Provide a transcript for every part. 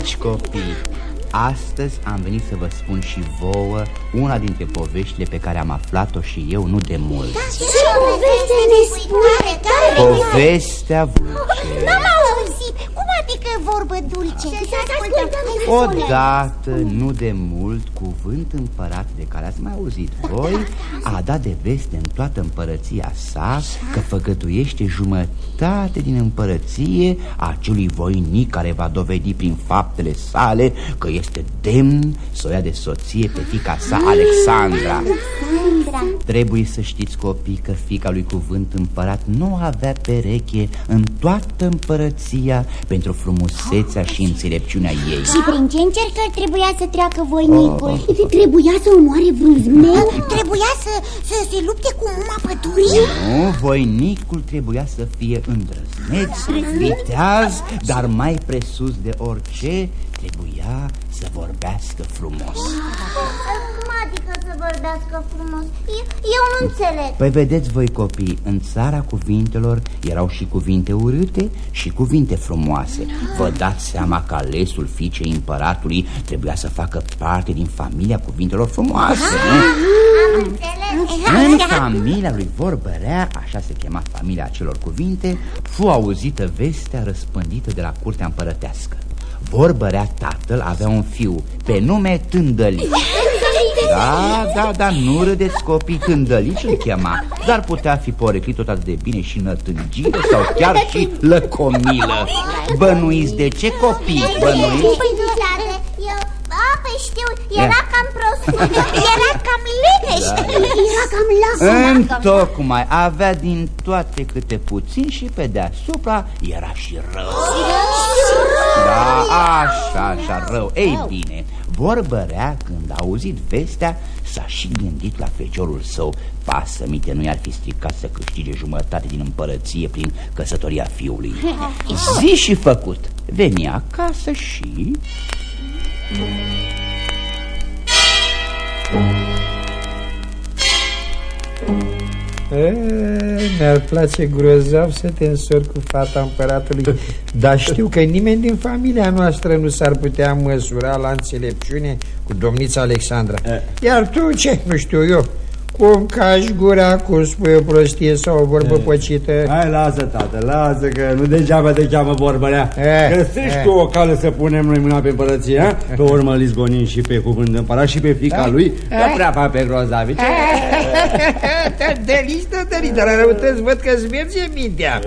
Dragi copii, astăzi am venit să vă spun și vouă una dintre poveștile pe care am aflat-o și eu nu de mult. Da, ce poveste ne spune? Povestea Vulce. N-am auzit. Cum adică vorbă dulce? Odată, nu de mult, cuvânt împărat de care ați mai auzit voi A dat de veste în toată împărăția sa Că făgăduiește jumătate din împărăție Acelui voinic care va dovedi prin faptele sale Că este demn să o ia de soție pe fica sa Alexandra. Trebuie să știți copii că fica lui cuvânt împărat Nu avea pereche în toată împărăția Pentru frumusețea și înțelepciunea ei Și prin ce încercări trebuia să treacă voinicul? Oh. Trebuia să omoare vreun zmeu? Trebuia să, să se lupte cu uma pădurii? Nu, voinicul trebuia să fie îndrăzneț, viteaz, dar mai presus de orice trebuia să vorbească frumos Cum adică să vorbească frumos? Eu, eu nu înțeleg. Păi vedeți voi copii, în țara cuvintelor erau și cuvinte urâte și cuvinte frumoase. Vă dați seama că alesul fiicei împăratului trebuia să facă parte din familia cuvintelor frumoase, nu? Am înțeles. În familia lui Vorbărea, așa se chema familia acelor cuvinte, fu auzită vestea răspândită de la curtea împărătească. Vorbărea tatăl avea un fiu pe nume Tândălici Da, da, da, nu râdeți copii, Tândălici îl chema. Dar putea fi poreclit tot atât de bine și nătângire sau chiar și lăcomilă. Bănuiți de ce copii? Bănuiți? Eu, a, păi știu, era cam prost. Era cam leneș Era cam lasă Întocmai avea din toate câte puțin și pe deasupra era și rău. Da, așa, așa, rău. Ei bine, vorbărea când a auzit vestea S-a și gândit la feciorul său. Pasămite nu i-ar fi stricat să câștige jumătate din împărăție Prin căsătoria fiului. Zi și făcut. Veni acasă și... Mi-ar place grozav să te însori cu fata împăratului. Dar știu că nimeni din familia noastră nu s-ar putea măsura la înțelepciune cu domnița Alexandra. Iar tu ce? Nu știu eu cum cași gura, cum spui o prostie sau o vorbă păcită. Hai, lasă, tată, lasă, că nu degeaba te cheamă vorbărea. Eh, Găsești eh. tu o cale să punem noi mâna pe împărăție, ha? Pe urmă îl izgonim și pe cuvânt de împărat și pe fica lui Că prea fac pe grozavi ce? Delistă, delistă, dar răutăți văd că-ți merge mintea.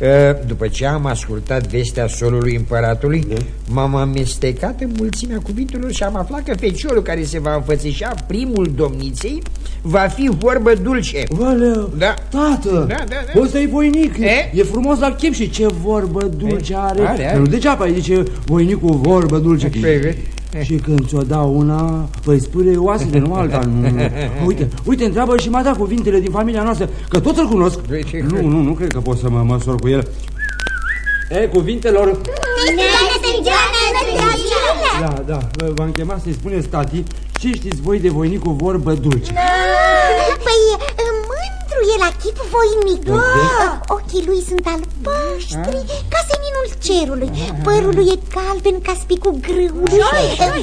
Uh, După ce am ascultat vestea solului împăratului M-am amestecat în mulțimea cuvintelor și am aflat că feciorul care se va înfățișa primul domniței Va fi vorbă dulce Valeu, Da. tată, Da, da, da. ăsta e voinic, E? e frumos la chip și ce vorbă dulce E, are, are, are. Că Nu degeaba îi zice voinicul vorbă dulce Păi, vezi? Și când ți-o dau una, păi spune oasele, nu alta nu. Uite, uite, întreabă și m-a dat cuvintele din familia noastră Că tot îl cunosc Uite, Nu, nu, nu cred că pot să mă măsor cu el E, cuvintelor Da, da, v-am chemat să-i spuneți tati Ce știți voi de voinicul vorbă dulce? Păi mândru e la chip voinic Ochii lui sunt albaștri Ca seninul cerului. Părul lui e galben ca spicul grâului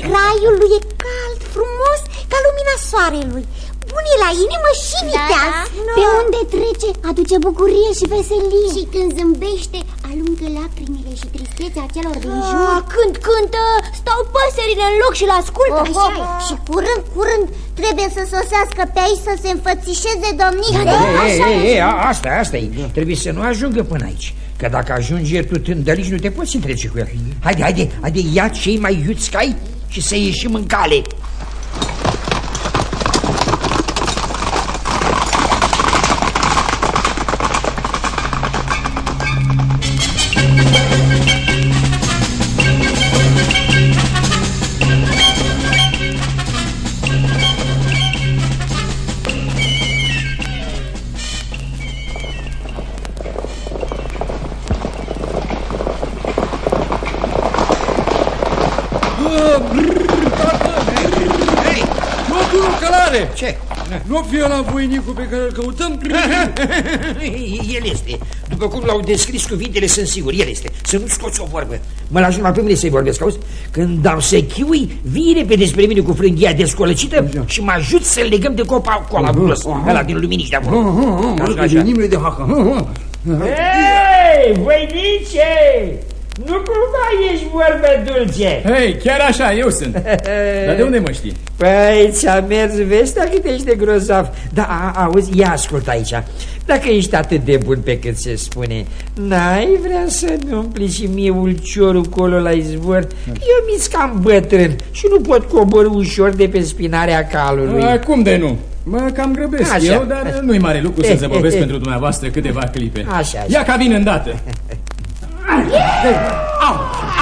Graiul lui e cald, frumos Ca lumina soarelui. Bun e la inimă și viteaz. Pe unde trece aduce bucurie și veselie. Și când zâmbește alungă lacrimile și tristețea celor din jur. Când cântă stau păsările în loc și-l ascultă. Așa Și curând, curând trebuie să sosească pe aici să se înfățișeze domnița. Ei, ei, ei, a- asta, asta e. Trebuie să nu ajungă până aici Că dacă ajunge tu tândălici, nu te poți întrece cu el. Haide, haide, haide, ia cei mai iuți cai și să ieșim în cale Nu, călare! Ce? Nu fie la voinicul pe care îl căutăm? El este După După cum l-au descris cuvintele, sunt sigur, el este. Să nu scoți o vorbă. Mă lași numai pe mine să-i vorbesc, auzi? Când dau să chiui, vii repede spre mine cu frânghia descolăcită și mă ajut să-l legăm de copa cola bulos, ăla din luminici de acolo. Așa, așa. Nimeni de hacă. Hei, voinice! Nu cumva ești vorbă dulce? Hei, chiar așa, eu sunt. Dar de unde mă știi? Păi, ți-a mers vestea cât ești de grozav. Da, a, auzi, ia ascult aici. Dacă ești atât de bun pe cât se spune, n-ai vrea să-mi umpli și mie ulciorul colo la izvor? Eu mi cam bătrân și nu pot coborâ ușor de pe spinarea calului. A, cum de nu? Mă cam grăbesc Așa. eu, dar nu-i mare lucru să zăbovesc pentru dumneavoastră câteva clipe. Așa, așa. Ia ca vin îndată. Au,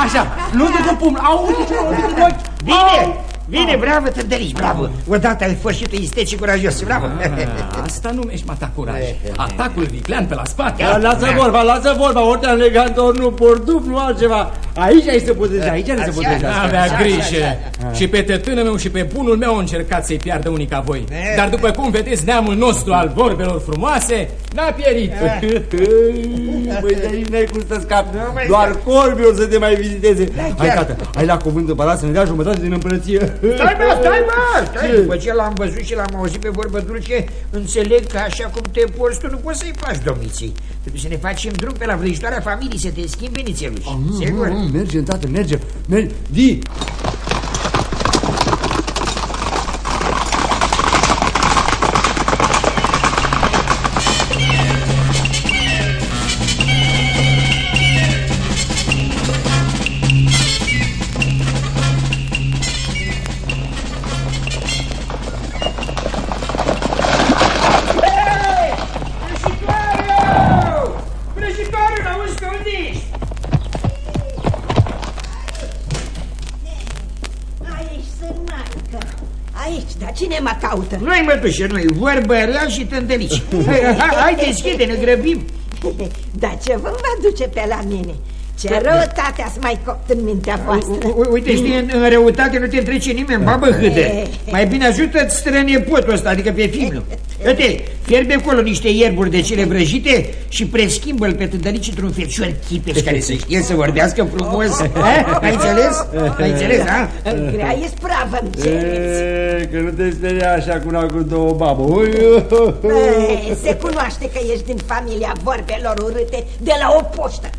așa, nu te cu pumn, au, uite ce uite în ochi. Bine, bine, bravo, târdălici, bravo. Odată ai fost și tu isteț și curajos, bravo. A, Asta numești mata curaj. Atacul viclean pe la spate. Da, Lasă vorba, lasă vorba, ori te-am legat, ori nu porduf, nu altceva. Aici ai să potejească, aici ai să potejească. Avea grijă. Și pe tătânul meu și pe bunul meu au încercat să-i piardă unii ca voi. Dar după cum vedeți, neamul nostru al vorbelor frumoase n-a pierit. Băi, de aici n-ai cum să scapi, doar corbii o să te mai viziteze. Hai, tată, hai la cuvânt împărat să ne dea jumătate din împărăție. Stai mă, stai mă, stai, după ce l-am văzut și l-am auzit pe vorbă dulce, înțeleg că așa cum te porți tu nu poți să-i faci domniții. Trebuie să ne facem drum pe la vrăjitoarea familiei să te schimbi nițeluși. Sigur? Mm, Mergem, tată, mergem. Mergem. Di, caută? Noi, mătușă, noi, vorbă rea și tântălici. Hai, hai, hai, deschide, ne grăbim. Dar ce vă va duce pe la mine? Ce răutate ați mai copt în mintea voastră? U- u- Uite, știi, în, în răutate nu te întrece nimeni, babă hâdă. Mai bine ajută-ți strănepotul ăsta, adică pe filmul. Uite, fierbe acolo niște ierburi de cele vrăjite și preschimbă-l pe tândălici într-un fecior chipeș care să știe să vorbească frumos. Ha? Ai înțeles? Ai înțeles, da? Grea e spravă îmi cereți. E, că nu te speria așa cu una cu două babă. Ui, Băi, Se cunoaște că ești din familia vorbelor urâte de la o poștă.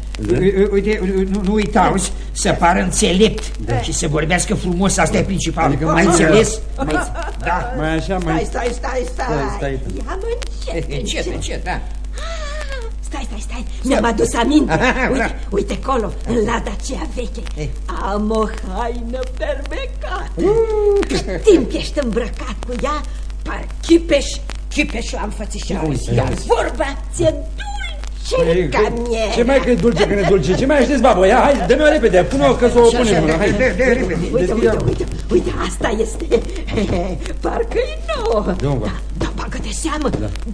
Uite, nu, nu uita, auzi, să pară înțelept și să vorbească frumos, asta e principal. Adică mai înțeles? Mai, da. Mai așa, Stai, mai... stai, stai, Stai, stai. stai. Ia-mă încet, Încet, încet, da. Stai, stai, stai, mi-am adus aminte. Uite, uite acolo, în lada aceea veche. Am o haină fermecată. Cât timp ești îmbrăcat cu ea, par chipeș, chipeș la înfățișare. Iar vorba ți-e dulce ca mie. Ce mai că e dulce, că ne dulce? Ce mai aștepți, babă? Ia, hai, dă-mi-o repede, pune-o că să o punem în mână. Hai, De, de, repede. Uite, uite, uite, uite, asta este. Parcă-i nouă. Da, bă. Da, da, bagă de seamă,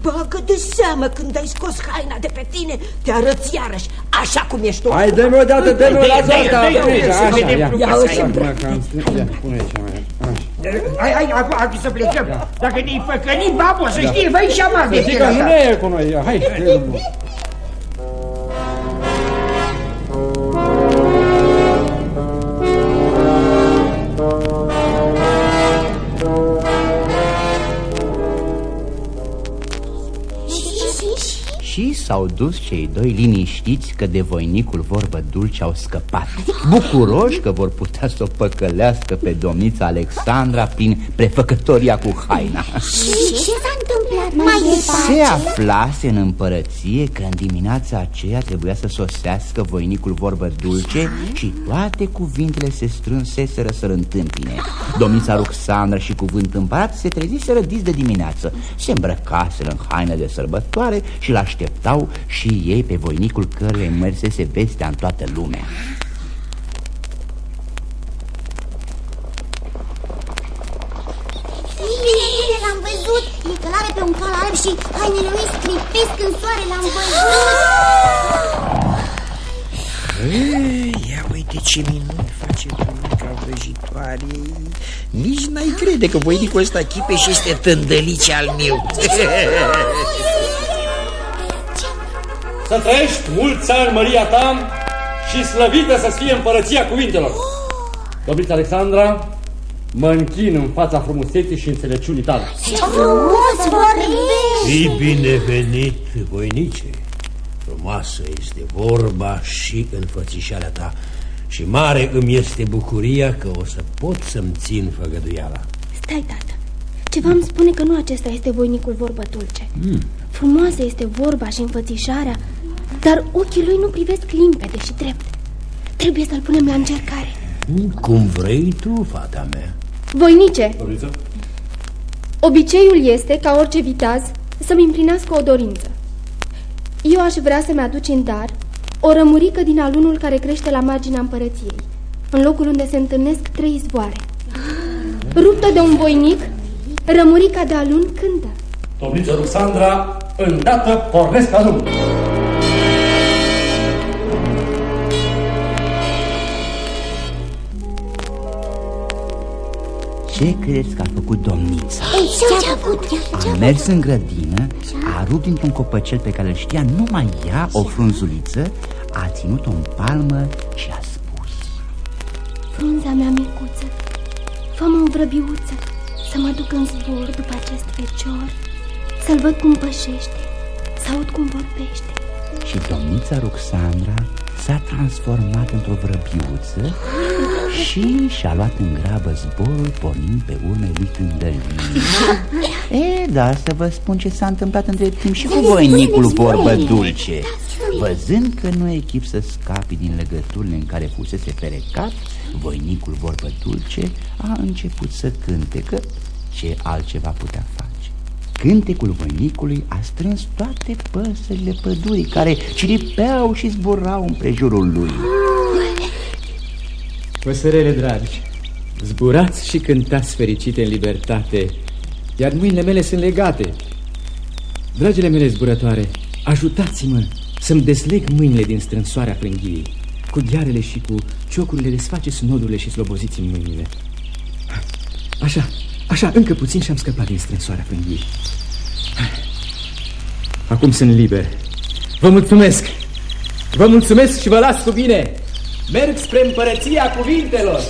bagă de seamă când ai scos haina de pe tine, te arăți iarăși, așa cum ești tu. Hai, dă-mi o dată, dă-mi o Dă-i, dată dă-i, asta. dă-i, Pune dă-i, să aici, așa, vedem ia. frumos. Ia o Hai, și Acum că am strâns, ia, pune aici, mai. Așa. Hai, hai, acum, acum să plecăm. Dacă ne-i făcănit, babă, să știi, vai și amar de Să știi tine că nu așa. ne e cu noi, ia, hai. S-au dus cei doi liniștiți că de voinicul vorbă dulce au scăpat. Bucuroși că vor putea să o păcălească pe domnița Alexandra prin prefăcătoria cu haina. Și ce s-a întâmplat mai Se departe? aflase în împărăție că în dimineața aceea trebuia să sosească voinicul vorbă dulce și toate cuvintele se strânseseră să-l întâmpine. Domnița Ruxandra și cuvânt împărat se treziseră dis de dimineață, se îmbrăcaseră în haină de sărbătoare și l-așteptau și ei pe voinicul căruia îi mersese vestea în toată lumea. Bine, l-am văzut! E călare pe un cal alb și hainele lui scripesc în soare, l-am văzut! Ei, Ia uite ce minuni face bunica vrăjitoare Nici n-ai crede că voinicul ăsta chipeș este tândălice al meu Să trăiești mulți ani, Maria ta, și slăvită să fie împărăția cuvintelor. Domnița Alexandra, mă închin în fața frumuseții și înțelepciunii tale. Ce frumos vorbești! Fii binevenit, voinice. Frumoasă este vorba și înfățișarea ta. Și mare îmi este bucuria că o să pot să-mi țin făgăduiala. Stai, tată. Ceva îmi spune că nu acesta este voinicul vorbă dulce. Mm. Frumoasă este vorba și înfățișarea, dar ochii lui nu privesc limpede și drept. Trebuie să-l punem la încercare. Cum vrei tu, fata mea. Voinice, obiceiul este, ca orice viteaz, să-mi împlinească o dorință. Eu aș vrea să-mi aduci în dar o rămurică din alunul care crește la marginea împărăției, în locul unde se întâlnesc trei izvoare. Ruptă de un voinic, rămurica de alun cântă. Domnița Ruxandra, îndată pornesc alun. Ce credeți că a făcut domnița? Ei, ce-a făcut? A mers în grădină, a rupt dintr-un copăcel pe care îl știa numai ea, o frunzuliță, a ținut-o în palmă și a spus. Frunza mea micuță, fă-mă o vrăbiuță Să mă duc în zbor după acest fecior Să-l văd cum pășește, să aud cum vorbește. Și domnița Ruxandra s-a transformat într-o vrăbiuță și și-a luat în grabă zborul pornind pe urme lui Tândălin. e, da, să vă spun ce s-a întâmplat între timp și cu voinicul vorbă dulce. Văzând că nu e chip să scapi din legăturile în care fusese perecat, voinicul vorbă dulce a început să cânte, că ce altceva putea face. Cântecul voinicului a strâns toate păsările pădurii care ciripeau și zburau împrejurul lui. Păsărele dragi, zburați și cântați fericite în libertate, iar mâinile mele sunt legate. Dragile mele zburătoare, ajutați-mă să-mi desleg mâinile din strânsoarea frânghiei. Cu ghearele și cu ciocurile desfaceți nodurile și sloboziți în mâinile. Așa, așa, încă puțin și am scăpat din strânsoarea frânghiei. Acum sunt liber. Vă mulțumesc! Vă mulțumesc și vă las cu bine! Merg spre împărăția cuvintelor!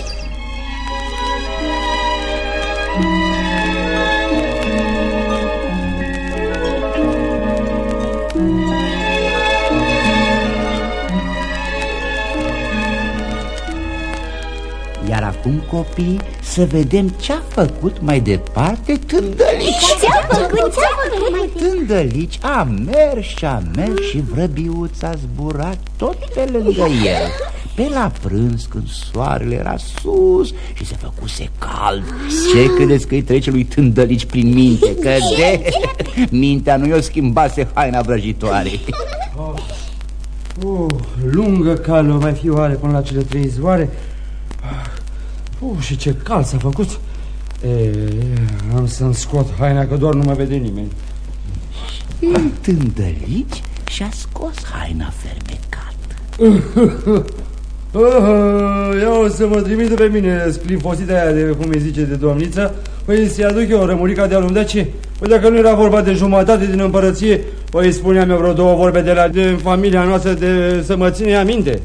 Iar acum, copii, să vedem ce-a făcut mai departe Tândălici Ce-a făcut? Ce-a făcut mai Tândălici a mers și a mers și vrăbiuța a zburat tot pe lângă el Pe la prânz când soarele era sus și se făcuse cald Ce credeți că îi trece lui Tândălici prin minte? Că de mintea nu i-o schimbase haina vrăjitoare Uh, lungă cale o mai fi oare până la cele trei izvoare? Uh, și ce cald s-a făcut! E, am să-mi scot haina că doar nu mă vede nimeni. Tândălici și-a scos haina fermecată Uh, ia o să mă trimite pe mine sclifosita aia de, cum îi zice, de domniță Păi să-i aduc eu rămurica de alum, de ce? Păi dacă nu era vorba de jumătate din împărăție Păi spuneam eu vreo două vorbe de la de familia noastră de să mă ține ea minte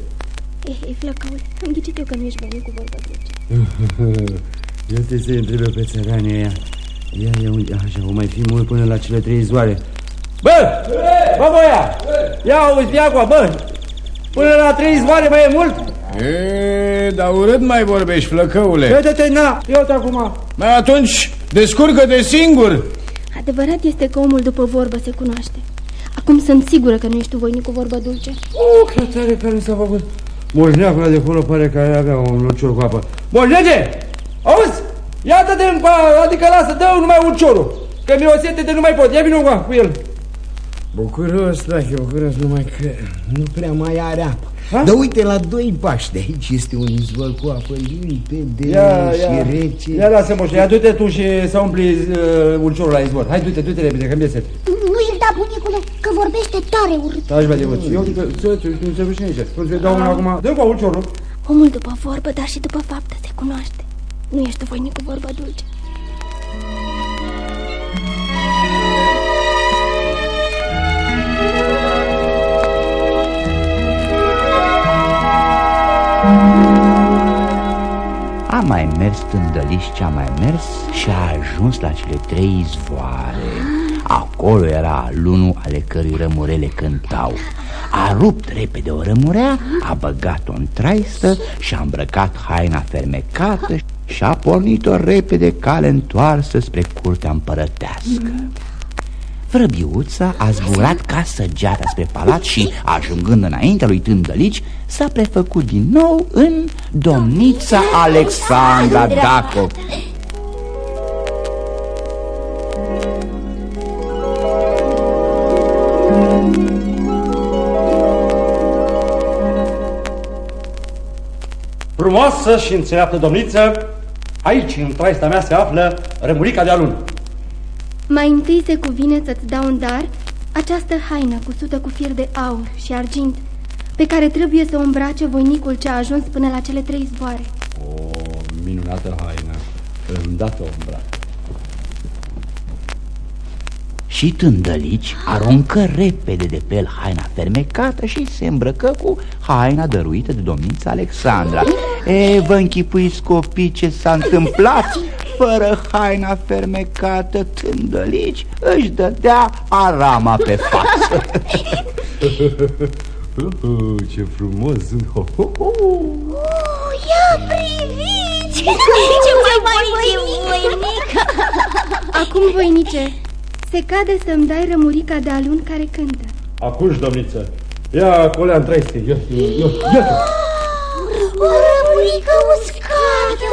Ei, ei, flăcăule, am ghicit eu că nu ești venit cu vorba dulce Eu te să întrebe pe țăranii aia Ia, ia, uite, așa, o mai fi mult până la cele trei zoare Bă! Bă, boia! Ia uite, ia cu bă! Până la trei zvoare mai e mult? E, dar urât mai vorbești, flăcăule. Uite-te, na, ia-te acum Mai atunci, descurcă-te singur. Adevărat este că omul după vorbă se cunoaște Acum sunt sigură că nu ești tu voinic cu vorbă dulce Uh, ce tare care s-a făcut Moșneacul de acolo pare că avea un lucior cu apă Moșnege! Auzi? Iată-te în pa, adică lasă, dă numai ulciorul Că mi-o sete de nu mai pot, ia vină cu el Bucuros, da, bucuros, numai că nu prea mai are apă. Ha? Dar uite, la doi pași de aici este un izvor cu apă limpede Ia, și ia, rece. ia lasă moșne, ia du-te tu și să umpli uh, ulciorul la izvor. Hai, du-te, du-te repede, că mi-e set Nu-i da, bunicule, că vorbește tare urât. Taci, bă, de văd. Eu, uite, să, să, să, să vezi aici. Când să dau una acum, dă cu ulciorul. Omul după vorbă, dar și după faptă se cunoaște. Nu ești tu voinic cu vorba dulce mai mers tândăliș ce a mai mers și a ajuns la cele trei izvoare. Acolo era lunul ale cărui rămurele cântau. A rupt repede o rămurea, a băgat-o în traistă și a îmbrăcat haina fermecată Și a pornit-o repede cale întoarsă spre curtea împărătească. Vrăbiuța a zburat ca săgeata spre palat și, ajungând înaintea lui Tândălici, s-a prefăcut din nou în domnița Alexandra Daco. Frumoasă și înțeleaptă domniță, aici, în traista mea, se află Rămurica de alun. Mai întâi se cuvine să-ți dau în dar această haină cusută cu fir de aur și argint, pe care trebuie să o îmbrace voinicul ce a ajuns până la cele trei zboare. O, minunată haină, îndată o îmbrac. Și Tândălici aruncă repede de pe el haina fermecată și se îmbrăcă cu haina dăruită de domnița Alexandra. E, vă închipuiți copii ce s-a întâmplat? Fără haina fermecată, Tândălici își dădea arama pe față. Ce frumos sunt! Oh, ia priviți! Ce mai voinică! Acum, voinice, se cade să-mi dai rămurica de alun care cântă. Acuși, domniță, ia colea în traiste, ia, ia, ia, ia O rămurică uscată!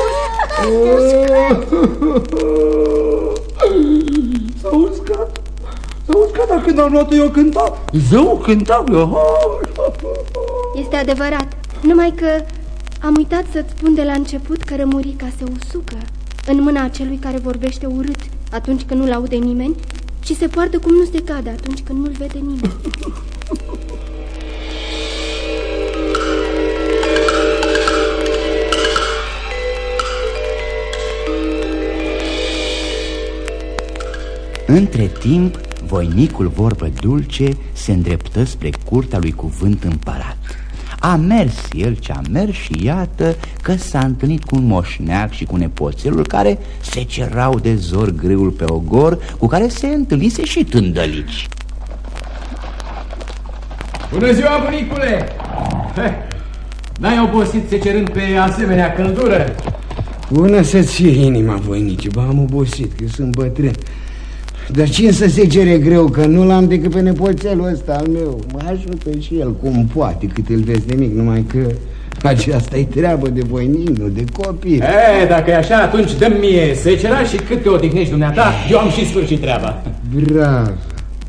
S-a uscat, s-a uscat, dar când am luat-o eu cânta, zău cânta, eu. Este adevărat, numai că am uitat să-ți spun de la început că rămurica se usucă în mâna acelui care vorbește urât atunci când nu-l aude nimeni și se poartă cum nu se cade atunci când nu-l vede nimeni. Între timp, voinicul vorbă dulce se îndreptă spre curtea lui cuvânt împărat A mers el ce a mers și iată că s-a întâlnit cu un moșneac și cu nepoțelul Care se cerau de zor greul pe ogor Cu care se întâlnise și tândălici Bună ziua, bunicule! N-ai obosit se cerând pe asemenea căldură? Bună să ție inima, voinice, bă, am obosit, că sunt bătrân Dar cine să se cere greu, că nu l-am decât pe nepoțelul ăsta al meu? Mă ajută și el cum poate, cât îl vezi de mic, numai că aceasta e treabă de voinic, nu de copil. E, dacă e așa, atunci dă mie secera și cât te odihnești dumneata, eu am și sfârșit treaba. Bravo.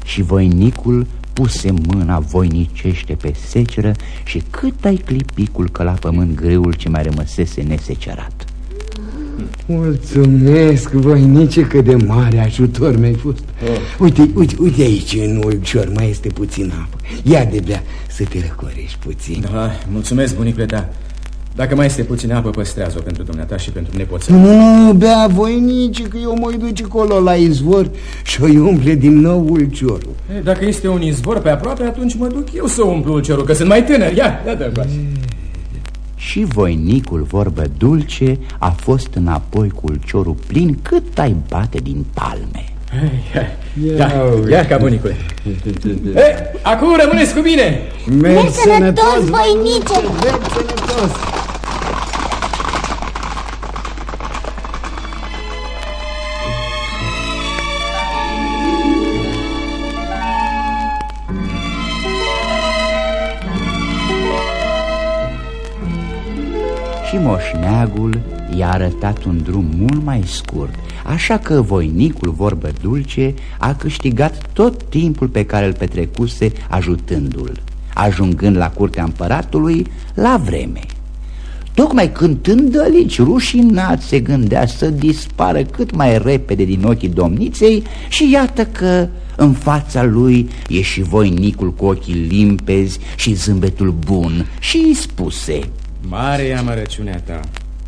Și voinicul puse mâna voinicește pe seceră Și cât ai clipicul că la pământ greul ce mai rămăsese nesecerat Mulțumesc, voinice, că de mare ajutor mi-ai fost oh. Uite, uite, uite aici în ulcior mai este puțin apă Ia de bea să te răcorești puțin Da, mulțumesc, bunicule ta. Dacă mai este puțină apă, păstrează-o pentru dumneata și pentru nepoțel. Nu, nu, bea, voinice, că eu mă duce acolo la izvor și o umple din nou ulciorul E, Dacă este un izvor pe aproape, atunci mă duc eu să umplu ulcerul, că sunt mai tânăr. Ia, ia dă Și voinicul vorbă dulce a fost înapoi cu ulciorul plin cât ai bate din palme Ia, ia, ia ca bunicule. E, acum rămâneți cu mine! Mergi sănătos, voinice! Mergi sănătos moșneagul i-a arătat un drum mult mai scurt Așa că voinicul vorbă dulce a câștigat tot timpul pe care îl petrecuse ajutându-l Ajungând la curtea împăratului la vreme. Tocmai când Tândălici rușinat se gândea să dispară cât mai repede din ochii domniței Și iată că în fața lui e și voinicul cu ochii limpezi și zâmbetul bun Și îi spuse Mare e amărăciunea ta,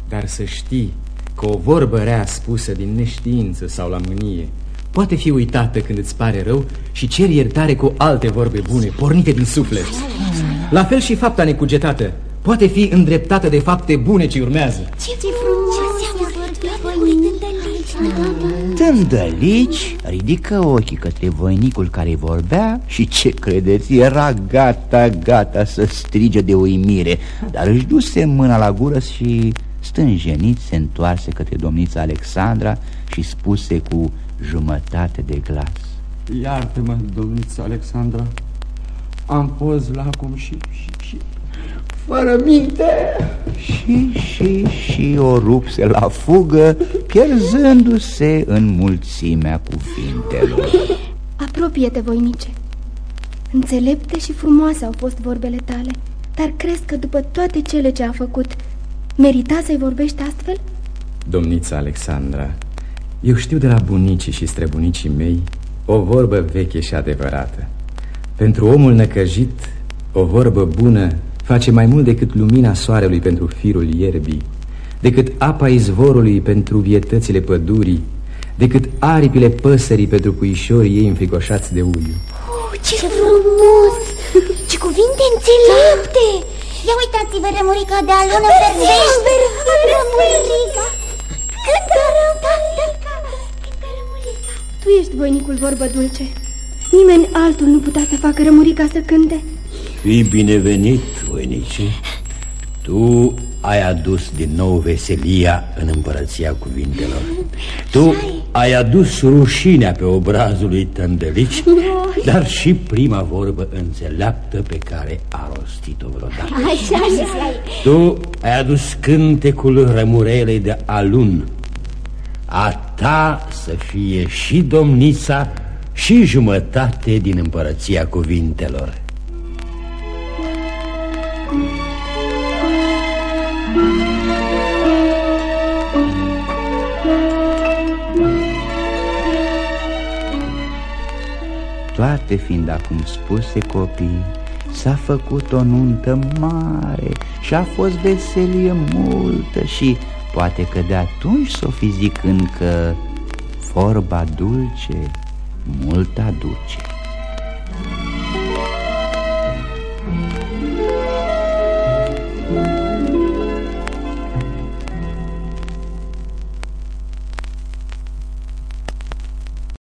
dar să știi că o vorbă rea spusă din neștiință sau la mânie poate fi uitată când îți pare rău și ceri iertare cu alte vorbe bune, pornite din suflet. La fel și fapta necugetată poate fi îndreptată de fapte bune ce urmează. Ce frumoase Tândălici ridică ochii către voinicul care vorbea și ce credeți, era gata, gata să strige de uimire Dar își duse mâna la gură și stânjenit se întoarse către domnița Alexandra și spuse cu jumătate de glas. Iartă-mă, domnița Alexandra, am fost lacom și, și, și fără minte Și, și, și o rupse la fugă, pierzându-se în mulțimea cuvintelor Apropie-te, voinice Înțelepte și frumoase au fost vorbele tale Dar crezi că după toate cele ce a făcut Merita să-i vorbești astfel? Domnița Alexandra, eu știu de la bunicii și străbunicii mei o vorbă veche și adevărată. Pentru omul năcăjit, o vorbă bună face mai mult decât lumina soarelui pentru firul ierbii, decât apa izvorului pentru vietățile pădurii, decât aripile păsării pentru puișorii ei înfricoșați de uliu. Oh, ce frumos! Ce cuvinte înțelepte! Ia uitați-vă, rămurica de alună verdește! Rămurica! Cântă rămurica! Tu ești voinicul vorbă dulce. Nimeni altul nu putea să facă rămurica să cânte. Fii binevenit, voinice. Tu ai adus din nou veselia în împărăția cuvintelor. Tu ai adus rușinea pe obrazul lui Tândălici, dar și prima vorbă înțeleaptă pe care a rostit-o vreodată. Așa, așa. Tu ai adus cântecul rămurelei de alun. A ta să fie și domnița și jumătate din împărăția cuvintelor. Toate fiind acum spuse copii, s-a făcut o nuntă mare și a fost veselie multă și poate că de atunci s-o fi zicând că vorba dulce mult aduce.